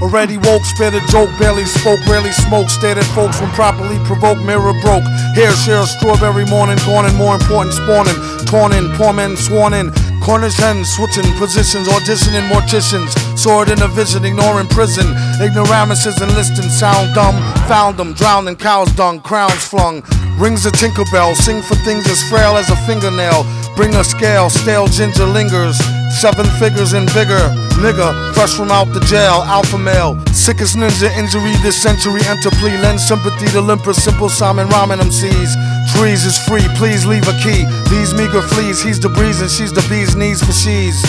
Already woke, spit a joke, barely spoke, rarely smoked, stared at folks when properly provoked, mirror broke. Hair share strawberry morning, gone and more important, spawning, torn in, poor men sworn in. Cornish hens switching positions, auditioning morticians. Sword in a vision, ignoring prison. Ignoramuses enlisting, sound dumb. Found them, drowned in cow's dung, crowns flung. Rings a Tinkerbell, sing for things as frail as a fingernail. Bring a scale, stale ginger lingers. Seven figures in vigor, nigga, fresh from out the jail, alpha male. Sickest ninja injury this century, enter plea, lend sympathy to limper, simple Simon Ramen MCs. Trees is free, please leave a key. These meager fleas, he's the breeze and she's the bee's knees for she's.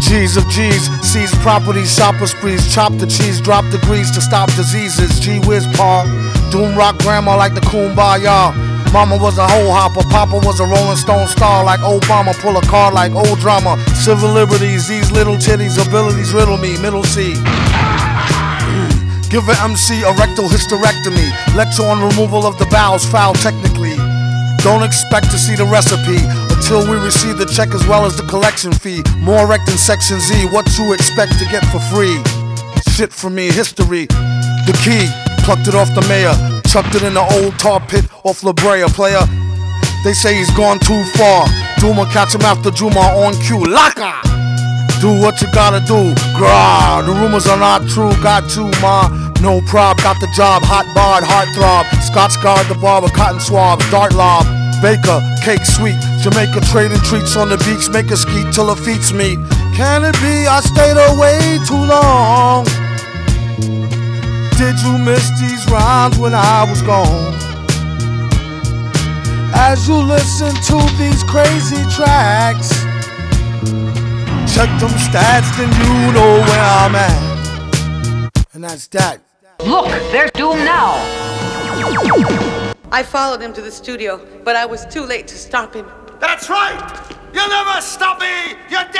G's of G's, seize property, shopper sprees, chop the cheese, drop the grease to stop diseases. G whiz paw, doom rock grandma like the kumbaya. Mama was a hoe hopper, Papa was a Rolling Stone star like Obama. Pull a car like old drama. Civil liberties, these little titties, abilities riddle me. Middle C. Give an MC a rectal hysterectomy. Lecture on removal of the bowels, foul technically. Don't expect to see the recipe until we receive the check as well as the collection fee. More rec than Section Z, what you expect to get for free? Shit for me, history. The key, plucked it off the mayor, chucked it in the old tar pit off La Brea, player. They say he's gone too far. Duma catch him after Juma on cue. Laka! Do what you gotta do. Grah, the rumors are not true. Got you, ma. No prob, got the job. Hot barred, heart throb. Scotch guard, the barber, cotton swab, dart lob. Baker, cake sweet. Jamaica trading treats on the beach. Make a skeet till her feet meet. Can it be I stayed away too long? Did you miss these rhymes when I was gone? As you listen to these crazy tracks, check them stats, then you know where I'm at. And that's that. Look, there's Doom now. I followed him to the studio, but I was too late to stop him. That's right! You'll never stop me, you damn